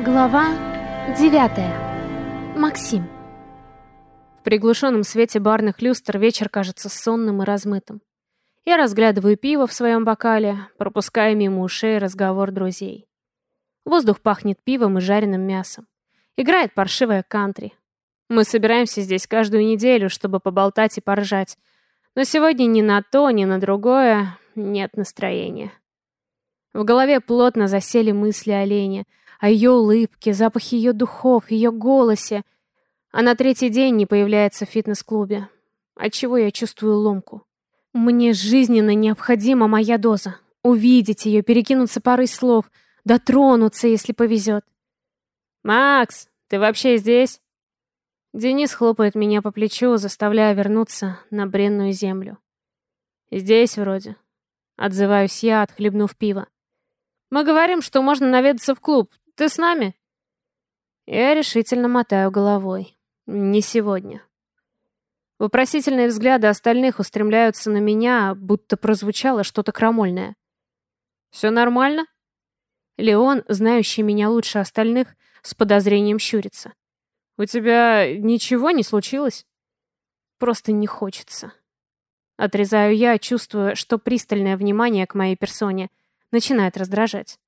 Глава девятая. Максим. В приглушенном свете барных люстр вечер кажется сонным и размытым. Я разглядываю пиво в своем бокале, пропуская мимо ушей разговор друзей. Воздух пахнет пивом и жареным мясом. Играет паршивая кантри. Мы собираемся здесь каждую неделю, чтобы поболтать и поржать. Но сегодня ни на то, ни на другое нет настроения. В голове плотно засели мысли о Лене, о ее улыбке, запахе ее духов, ее голосе. А на третий день не появляется в фитнес-клубе. Отчего я чувствую ломку. Мне жизненно необходима моя доза. Увидеть ее, перекинуться парой слов, дотронуться, если повезет. «Макс, ты вообще здесь?» Денис хлопает меня по плечу, заставляя вернуться на бренную землю. «Здесь вроде». Отзываюсь я, отхлебнув пиво. «Мы говорим, что можно наведаться в клуб. Ты с нами?» Я решительно мотаю головой. Не сегодня. Вопросительные взгляды остальных устремляются на меня, будто прозвучало что-то крамольное. «Все нормально?» Леон, знающий меня лучше остальных, с подозрением щурится. «У тебя ничего не случилось?» «Просто не хочется». Отрезаю я, чувствуя, что пристальное внимание к моей персоне начинает раздражать.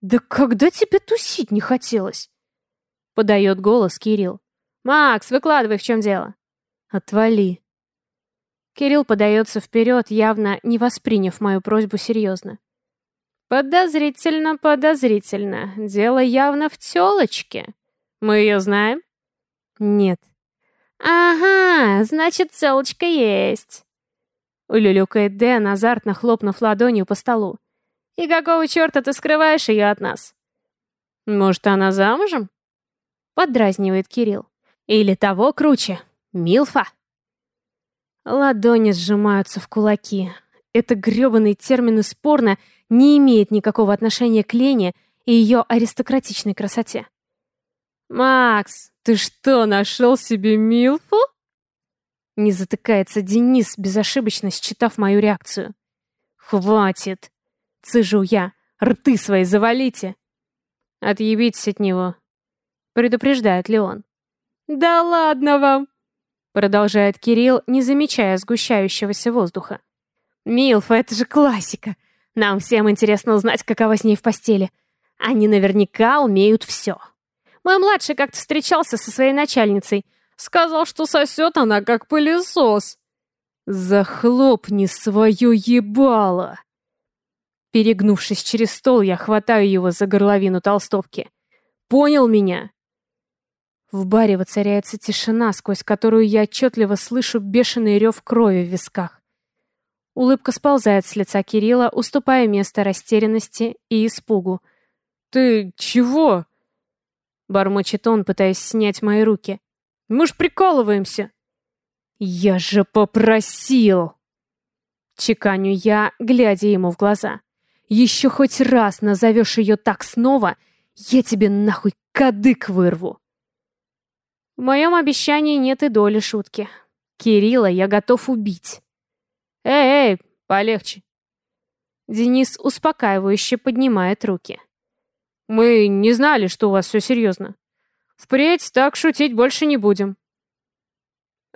«Да когда тебе тусить не хотелось?» Подает голос Кирилл. «Макс, выкладывай, в чем дело». «Отвали». Кирилл подается вперед, явно не восприняв мою просьбу серьезно. «Подозрительно, подозрительно. Дело явно в телочке. Мы ее знаем?» «Нет». «Ага, значит, телочка есть». Улюлюкает Дэн, азартно хлопнув ладонью по столу. И какого черта ты скрываешь ее от нас? Может, она замужем? Поддразнивает Кирилл. Или того круче. Милфа. Ладони сжимаются в кулаки. Это грёбаный термин спорно не имеет никакого отношения к Лене и ее аристократичной красоте. «Макс, ты что, нашел себе Милфу?» Не затыкается Денис, безошибочно считав мою реакцию. «Хватит!» Цыжу я. Рты свои завалите. Отъебитесь от него. Предупреждает Леон. Да ладно вам. Продолжает Кирилл, не замечая сгущающегося воздуха. Милфа, это же классика. Нам всем интересно узнать, какова с ней в постели. Они наверняка умеют все. Мой младший как-то встречался со своей начальницей. Сказал, что сосет она, как пылесос. Захлопни свое ебало. Перегнувшись через стол, я хватаю его за горловину толстовки. «Понял меня?» В баре воцаряется тишина, сквозь которую я отчетливо слышу бешеный рев крови в висках. Улыбка сползает с лица Кирилла, уступая место растерянности и испугу. «Ты чего?» Бормочет он, пытаясь снять мои руки. «Мы ж прикалываемся!» «Я же попросил!» Чеканю я, глядя ему в глаза. Еще хоть раз назовешь ее так снова, я тебе нахуй кадык вырву. В моем обещании нет и доли шутки. Кирилла я готов убить. Эй, эй, полегче. Денис успокаивающе поднимает руки. Мы не знали, что у вас все серьезно. Впредь так шутить больше не будем.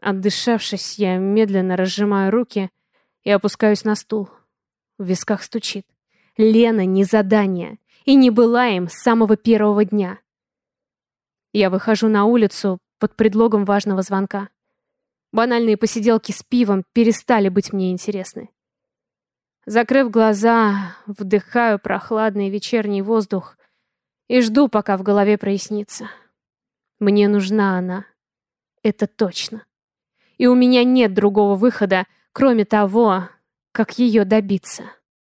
Отдышавшись, я медленно разжимаю руки и опускаюсь на стул. В висках стучит. Лена не задание и не была им с самого первого дня. Я выхожу на улицу под предлогом важного звонка. Банальные посиделки с пивом перестали быть мне интересны. Закрыв глаза, вдыхаю прохладный вечерний воздух и жду, пока в голове прояснится. Мне нужна она. Это точно. И у меня нет другого выхода, кроме того, как ее добиться.